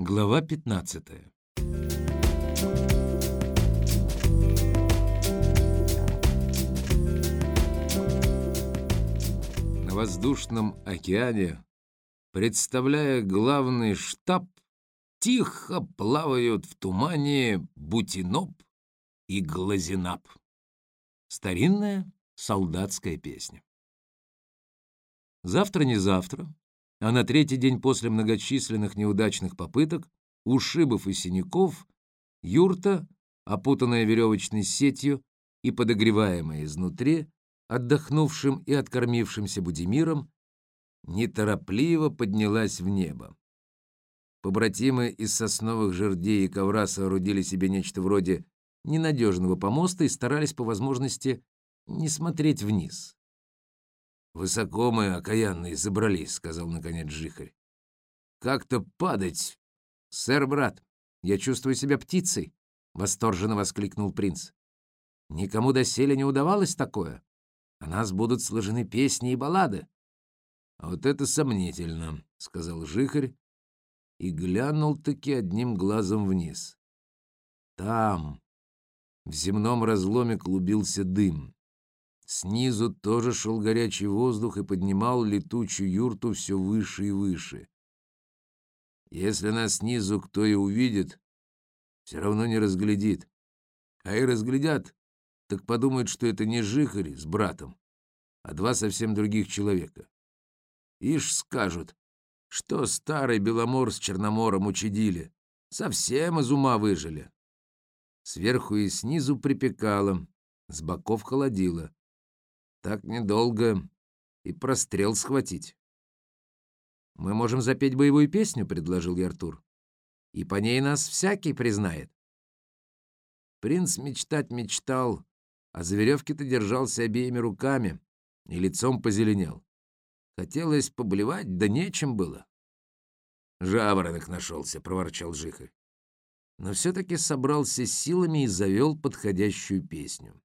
Глава 15. На воздушном океане, представляя главный штаб, тихо плавают в тумане Бутиноп и Глазинап. Старинная солдатская песня. Завтра не завтра, а на третий день после многочисленных неудачных попыток, ушибов и синяков, юрта, опутанная веревочной сетью и подогреваемая изнутри, отдохнувшим и откормившимся Будимиром, неторопливо поднялась в небо. Побратимы из сосновых жердей и ковра соорудили себе нечто вроде ненадежного помоста и старались по возможности не смотреть вниз. «Высоко мы, окаянные, забрались», — сказал наконец Жихарь. «Как-то падать!» «Сэр, брат, я чувствую себя птицей!» — восторженно воскликнул принц. «Никому доселе не удавалось такое. О нас будут сложены песни и баллады». «А вот это сомнительно», — сказал Жихарь и глянул-таки одним глазом вниз. Там, в земном разломе, клубился дым. Снизу тоже шел горячий воздух и поднимал летучую юрту все выше и выше. Если нас снизу кто и увидит, все равно не разглядит. А и разглядят, так подумают, что это не Жихарь с братом, а два совсем других человека. Ишь скажут, что старый Беломор с Черномором учудили, совсем из ума выжили. Сверху и снизу припекало, с боков холодило. Так недолго и прострел схватить. «Мы можем запеть боевую песню», — предложил я Артур. «И по ней нас всякий признает». Принц мечтать мечтал, а за веревки-то держался обеими руками и лицом позеленел. Хотелось поблевать, да нечем было. «Жаворонок нашелся», — проворчал Жихарь. Но все-таки собрался силами и завел подходящую песню.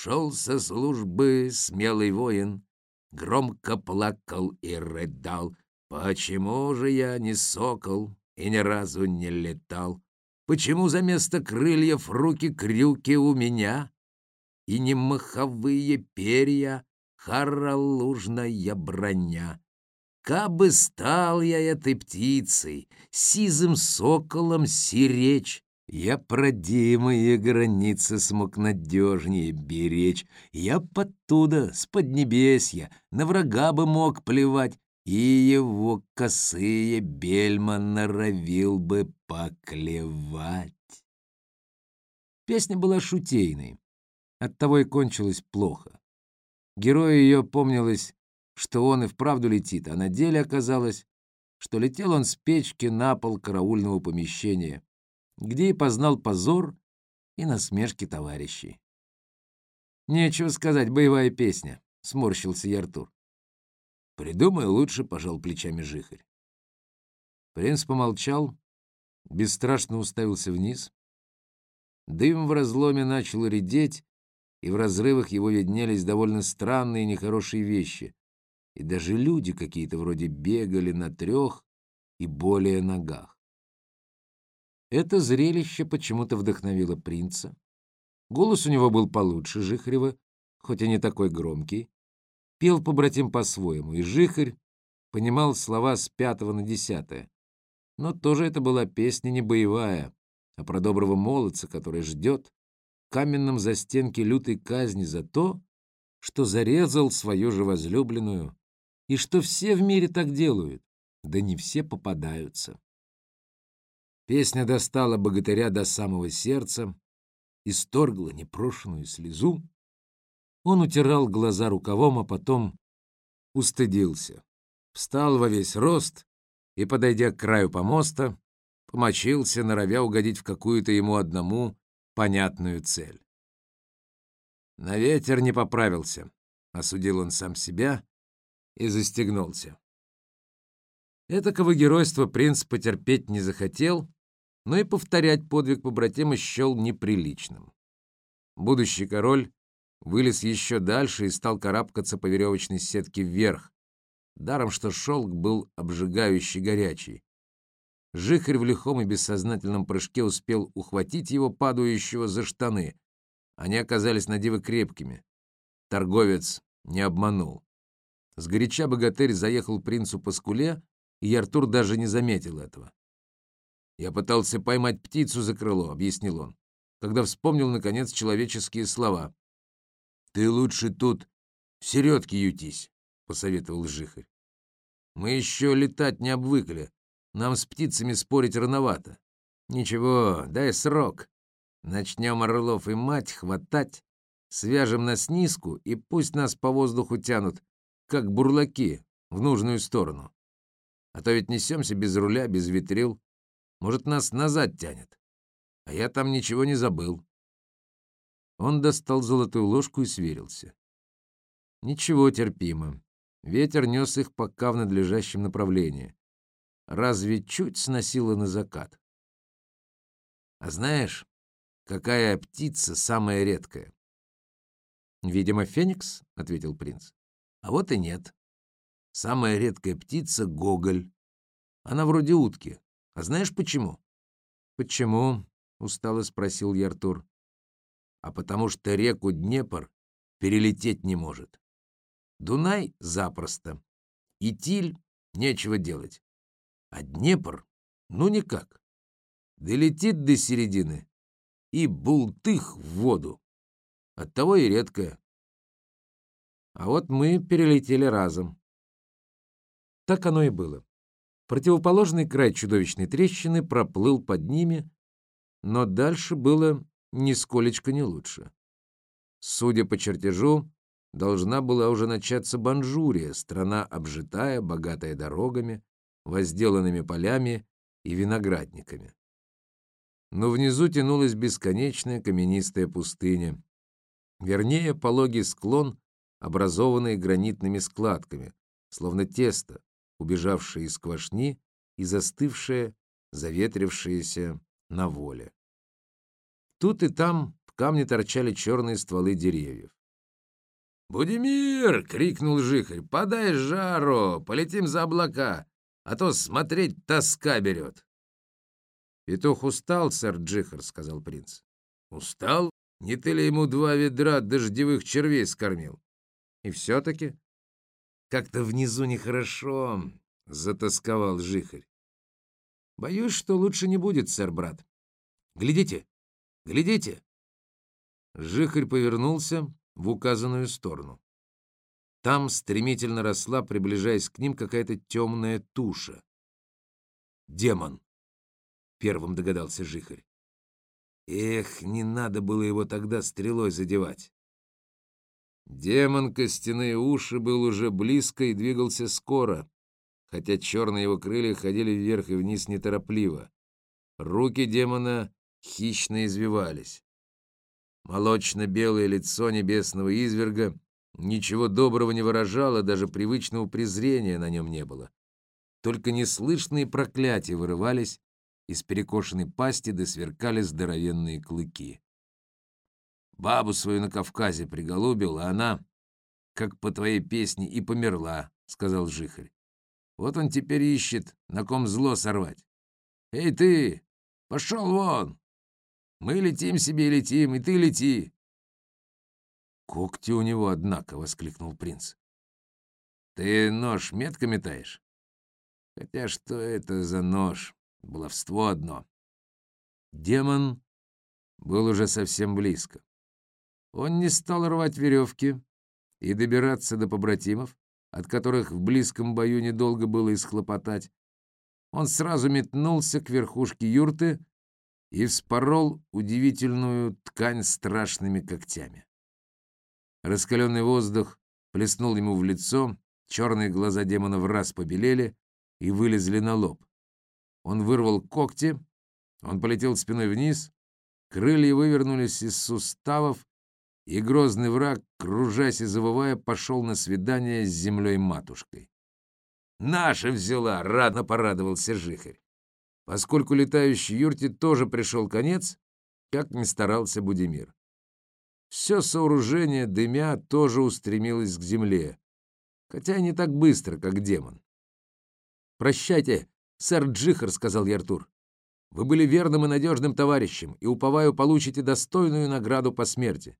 Шел со службы смелый воин, Громко плакал и рыдал. Почему же я не сокол и ни разу не летал? Почему за место крыльев руки-крюки у меня? И не маховые перья, хоролужная броня? Кабы стал я этой птицей, сизым соколом сиречь, я продимые границы смог надежнее беречь. Я подтуда, с поднебесья, на врага бы мог плевать, и его косые бельма норовил бы поклевать. Песня была шутейной, оттого и кончилась плохо. Герою ее помнилось, что он и вправду летит, а на деле оказалось, что летел он с печки на пол караульного помещения — где и познал позор и насмешки товарищей. «Нечего сказать, боевая песня», — сморщился я. «Придумай лучше», — пожал плечами Жихарь. Принц помолчал, бесстрашно уставился вниз. Дым в разломе начал редеть, и в разрывах его виднелись довольно странные нехорошие вещи. И даже люди какие-то вроде бегали на трех и более ногах. Это зрелище почему-то вдохновило принца. Голос у него был получше Жихарева, хоть и не такой громкий. Пел побратим по-своему, и Жихарь понимал слова с пятого на десятое. Но тоже это была песня не боевая, а про доброго молодца, который ждет в каменном застенке лютой казни за то, что зарезал свою же возлюбленную, и что все в мире так делают, да не все попадаются. Песня достала богатыря до самого сердца, исторгла непрошенную слезу. Он утирал глаза рукавом, а потом устыдился. Встал во весь рост и, подойдя к краю помоста, помочился, норовя угодить в какую-то ему одному понятную цель. На ветер не поправился, осудил он сам себя и застегнулся. Этакого геройства принц потерпеть не захотел но и повторять подвиг побратима счел неприличным. Будущий король вылез еще дальше и стал карабкаться по веревочной сетке вверх, даром что шелк был обжигающий горячий. Жихарь в лихом и бессознательном прыжке успел ухватить его, падающего за штаны. Они оказались на крепкими. Торговец не обманул. Сгоряча богатырь заехал принцу по скуле, и Артур даже не заметил этого. «Я пытался поймать птицу за крыло», — объяснил он, когда вспомнил, наконец, человеческие слова. «Ты лучше тут в середке ютись», — посоветовал Жихарь. «Мы еще летать не обвыкли. Нам с птицами спорить рановато. Ничего, дай срок. Начнем орлов и мать хватать, свяжем нас низку, и пусть нас по воздуху тянут, как бурлаки, в нужную сторону. А то ведь несемся без руля, без ветрил. Может, нас назад тянет. А я там ничего не забыл. Он достал золотую ложку и сверился. Ничего, терпимо. Ветер нес их пока в надлежащем направлении. Разве чуть сносило на закат. А знаешь, какая птица самая редкая? Видимо, феникс, ответил принц. А вот и нет. Самая редкая птица — гоголь. Она вроде утки. А знаешь почему? Почему? — устало спросил я Артур. А потому что реку Днепр перелететь не может. Дунай — запросто. И Тиль — нечего делать. А Днепр — ну никак. Долетит до середины и бултых в воду. Оттого и редкая. А вот мы перелетели разом. Так оно и было. Противоположный край чудовищной трещины проплыл под ними, но дальше было нисколечко не лучше. Судя по чертежу, должна была уже начаться Банжурия, страна обжитая, богатая дорогами, возделанными полями и виноградниками. Но внизу тянулась бесконечная каменистая пустыня, вернее, пологий склон, образованный гранитными складками, словно тесто, убежавшее из квашни и застывшее, заветрившееся на воле. Тут и там в камне торчали черные стволы деревьев. «Будимир!» — крикнул Жихарь. «Подай жару! Полетим за облака, а то смотреть тоска берет!» «Петух устал, сэр Джихар», — сказал принц. «Устал? Не ты ли ему два ведра дождевых червей скормил?» «И все-таки?» Как-то внизу нехорошо, — затасковал Жихарь. Боюсь, что лучше не будет, сэр-брат. Глядите, глядите. Жихарь повернулся в указанную сторону. Там стремительно росла, приближаясь к ним, какая-то темная туша. «Демон!» — первым догадался Жихарь. Эх, не надо было его тогда стрелой задевать. Демон костяные уши был уже близко и двигался скоро, хотя черные его крылья ходили вверх и вниз неторопливо. Руки демона хищно извивались. Молочно-белое лицо небесного изверга ничего доброго не выражало, даже привычного презрения на нем не было. Только неслышные проклятия вырывались из перекошенной пасти, да сверкали здоровенные клыки. Бабу свою на Кавказе приголубил, а она, как по твоей песне, и померла, — сказал Жихарь. Вот он теперь ищет, на ком зло сорвать. Эй ты, пошел вон! Мы летим себе летим, и ты лети. Когти у него, однако, — воскликнул принц. Ты нож метко метаешь? Хотя что это за нож? Баловство одно. Демон был уже совсем близко. Он не стал рвать веревки и добираться до побратимов, от которых в близком бою недолго было исхлопотать. Он сразу метнулся к верхушке юрты и вспорол удивительную ткань страшными когтями. Раскаленный воздух плеснул ему в лицо, черные глаза демона в раз побелели и вылезли на лоб. Он вырвал когти, он полетел спиной вниз, крылья вывернулись из суставов и грозный враг, кружась и завывая, пошел на свидание с землей-матушкой. «Наша взяла!» — радно порадовался Жихарь. Поскольку летающей юрте тоже пришел конец, как ни старался Будимир. Все сооружение, дымя, тоже устремилось к земле, хотя не так быстро, как демон. «Прощайте, «Сэр Джихар», — сказал я Артур, — «вы были верным и надежным товарищем, и, уповаю, получите достойную награду по смерти».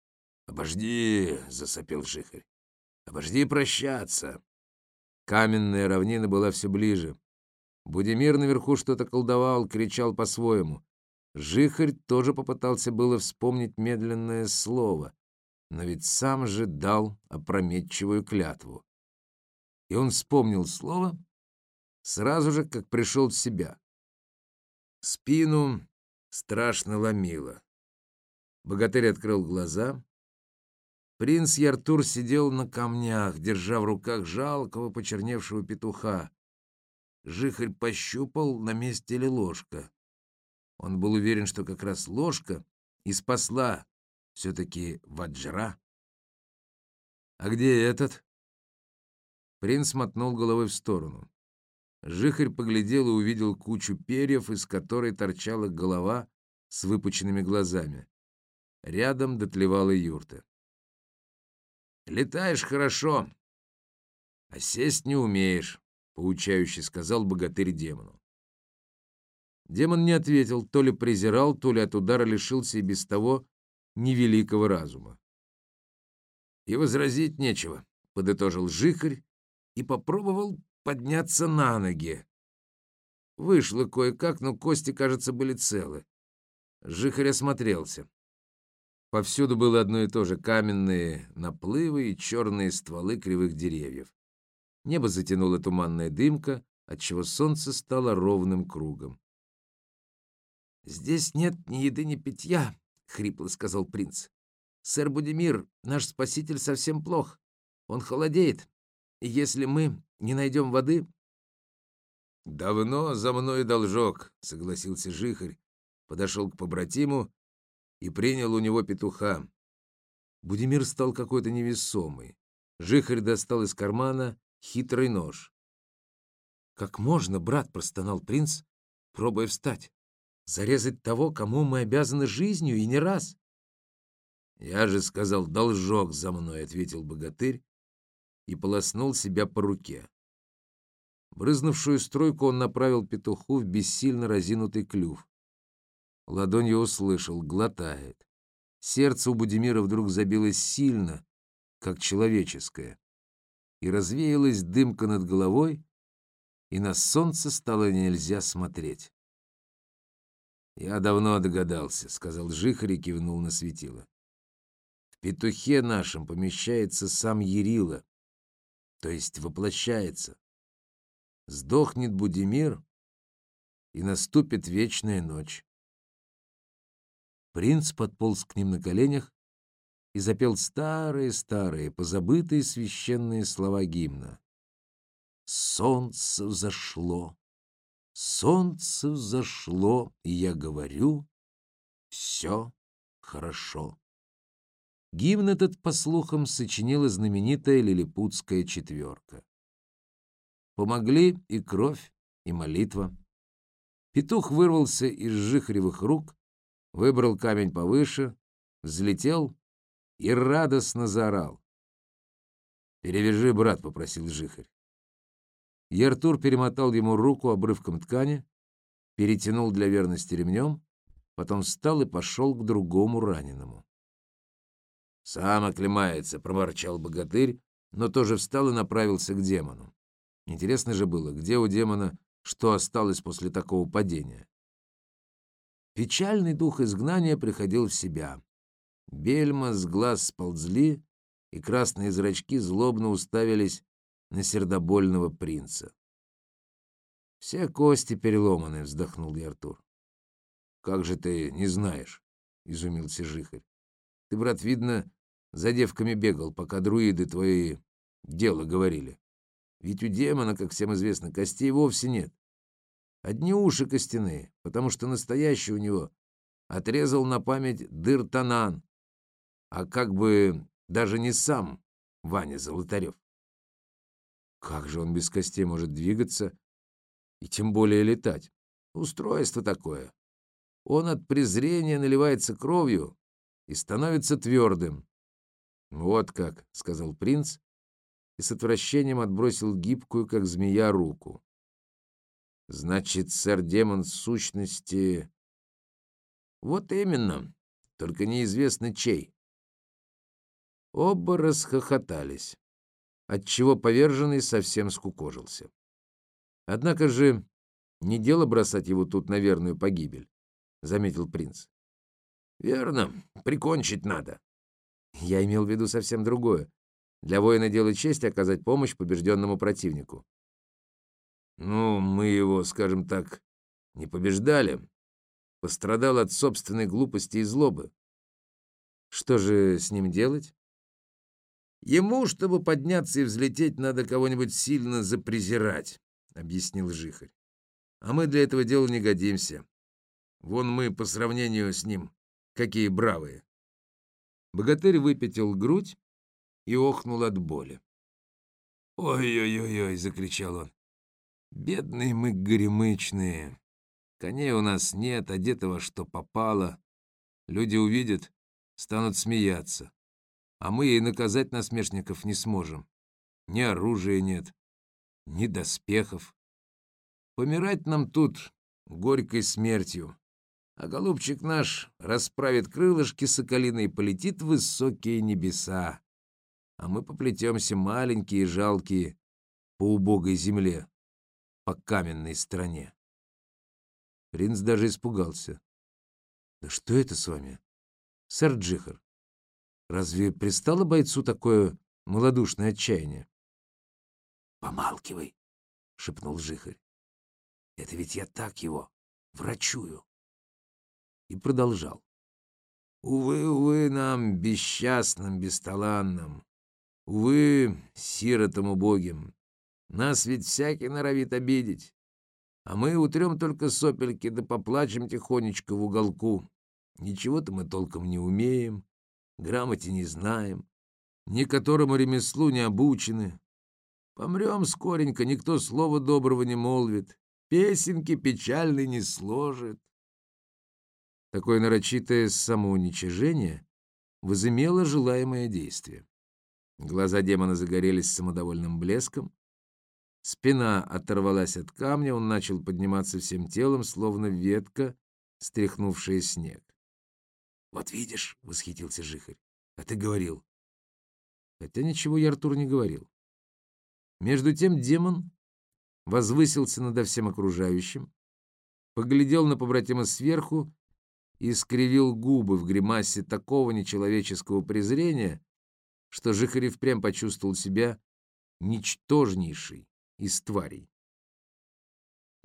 «Обожди», — засопел Жихарь, — «обожди прощаться». Каменная равнина была все ближе. Будимир наверху что-то колдовал, кричал по-своему. Жихарь тоже попытался было вспомнить медленное слово, но ведь сам же дал опрометчивую клятву. И он вспомнил слово сразу же, как пришел в себя. Спину страшно ломило. Богатырь открыл глаза. Принц Яртур сидел на камнях, держа в руках жалкого почерневшего петуха. Жихарь пощупал, на месте ли ложка. Он был уверен, что как раз ложка и спасла все-таки Ваджра. «А где этот?» Принц мотнул головой в сторону. Жихарь поглядел и увидел кучу перьев, из которой торчала голова с выпученными глазами. Рядом дотлевала юрта. «Летаешь хорошо, а сесть не умеешь», — поучающе сказал богатырь демону. Демон не ответил, то ли презирал, то ли от удара лишился и без того невеликого разума. «И возразить нечего», — подытожил Жихарь и попробовал подняться на ноги. Вышло кое-как, но кости, кажется, были целы. Жихарь осмотрелся. Повсюду было одно и то же — каменные наплывы и черные стволы кривых деревьев. Небо затянула туманная дымка, отчего солнце стало ровным кругом. «Здесь нет ни еды, ни питья», — хрипло сказал принц. «Сэр Будимир, наш спаситель, совсем плох. Он холодеет, и если мы не найдем воды...» «Давно за мной должок», — согласился Жихарь, подошел к побратиму и принял у него петуха. Будимир стал какой-то невесомый. Жихарь достал из кармана хитрый нож. «Как можно, брат?» — простонал принц, пробуя встать. «Зарезать того, кому мы обязаны жизнью, и не раз!» «Я же сказал, должок за мной», — ответил богатырь и полоснул себя по руке. Брызнувшую стройку он направил петуху в бессильно разинутый клюв. Ладонью услышал, глотает. Сердце у Будимира вдруг забилось сильно, как человеческое, и развеялась дымка над головой, и на солнце стало нельзя смотреть. «Я давно догадался», — сказал Жихарь и кивнул на светило. «В петухе нашем помещается сам Ярила, то есть воплощается. Сдохнет Будимир, и наступит вечная ночь. Принц подполз к ним на коленях и запел старые-старые, позабытые священные слова гимна. «Солнце взошло, солнце взошло, и я говорю, все хорошо». Гимн этот, по слухам, сочинила знаменитая лилипутская четверка. Помогли и кровь, и молитва. Петух вырвался из жихревых рук, выбрал камень повыше, взлетел и радостно заорал. «Перевяжи, брат», — попросил жихарь. И перемотал ему руку обрывком ткани, перетянул для верности ремнем, потом встал и пошел к другому раненому. «Сам оклемается», — проворчал богатырь, но тоже встал и направился к демону. Интересно же было, где у демона что осталось после такого падения. Печальный дух изгнания приходил в себя. Бельма с глаз сползли, и красные зрачки злобно уставились на сердобольного принца. «Все кости переломаны», — вздохнул я Артур. «Как же ты не знаешь?» — изумился Жихарь. «Ты, брат, видно, за девками бегал, пока друиды твои дело говорили. Ведь у демона, как всем известно, костей вовсе нет. Одни уши костяные, потому что настоящий у него отрезал на память Дыртанан, а как бы даже не сам Ваня Золотарев. Как же он без костей может двигаться и тем более летать? Устройство такое. Он от презрения наливается кровью и становится твердым. «Вот как», — сказал принц и с отвращением отбросил гибкую, как змея, руку. Значит, сэр-демон сущности... Вот именно, только неизвестно чей. Оба расхохотались, отчего поверженный совсем скукожился. Однако же не дело бросать его тут на верную погибель, заметил принц. Верно, прикончить надо. Я имел в виду совсем другое. Для воина дело честь оказать помощь побежденному противнику. Ну, мы его, скажем так, не побеждали. Пострадал от собственной глупости и злобы. Что же с ним делать? Ему, чтобы подняться и взлететь, надо кого-нибудь сильно запрезирать, объяснил Жихарь. А мы для этого дела не годимся. Вон мы по сравнению с ним какие бравые. Богатырь выпятил грудь и охнул от боли. «Ой-ой-ой!» — закричал он. «Бедные мы горемычные. Коней у нас нет, одетого что попало. Люди увидят, станут смеяться. А мы и наказать насмешников не сможем. Ни оружия нет, ни доспехов. Помирать нам тут горькой смертью. А голубчик наш расправит крылышки соколиной и полетит в высокие небеса. А мы поплетемся маленькие и жалкие по убогой земле, по каменной стране. Принц даже испугался. «Да что это с вами, сэр Джихар? Разве пристало бойцу такое малодушное отчаяние?» «Помалкивай», — шепнул Жихарь. Это ведь я так его врачую. И продолжал. Увы, увы, нам, бесчастным, бесталанным, увы, сиротам убогим, нас ведь всякий норовит обидеть, а мы утрем только сопельки да поплачем тихонечко в уголку. Ничего-то мы толком не умеем, грамоте не знаем, ни которому ремеслу не обучены. Помрем скоренько, никто слова доброго не молвит, песенки печальной не сложит. Такое нарочитое самоуничижение возымело желаемое действие. Глаза демона загорелись самодовольным блеском, спина оторвалась от камня, он начал подниматься всем телом, словно ветка, стряхнувшая снег. «Вот видишь», — восхитился Жихарь, — «а ты говорил». Хотя ничего я Артур не говорил. Между тем демон возвысился над всем окружающим, поглядел на побратима сверху и скривил губы в гримасе такого нечеловеческого презрения, что Жихарев прям почувствовал себя ничтожнейший из тварей.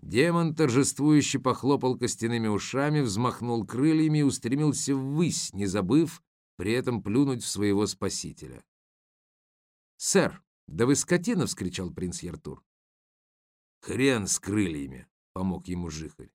Демон торжествующе похлопал костяными ушами, взмахнул крыльями и устремился ввысь, не забыв при этом плюнуть в своего спасителя. «Сэр, да вы скотина!» — вскричал принц Яртур. Хрен с крыльями, помог ему Жихарь.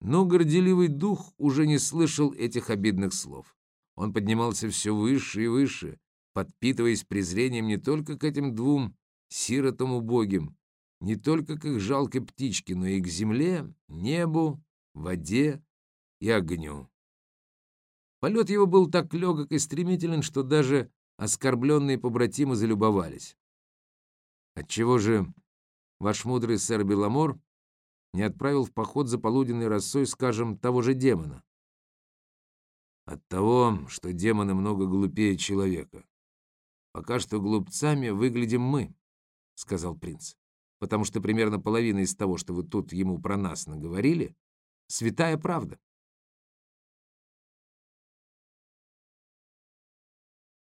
Но горделивый дух уже не слышал этих обидных слов. Он поднимался все выше и выше, подпитываясь презрением не только к этим двум сиротам убогим, не только к их жалкой птичке, но и к земле, небу, воде и огню. Полет его был так легок и стремителен, что даже оскорбленные побратимы залюбовались. Отчего же ваш мудрый сэр Беломор не отправил в поход за полуденной росой, скажем, того же демона? От того, что демоны много глупее человека. Пока что глупцами выглядим мы, — сказал принц, — потому что примерно половина из того, что вы тут ему про нас наговорили, — святая правда.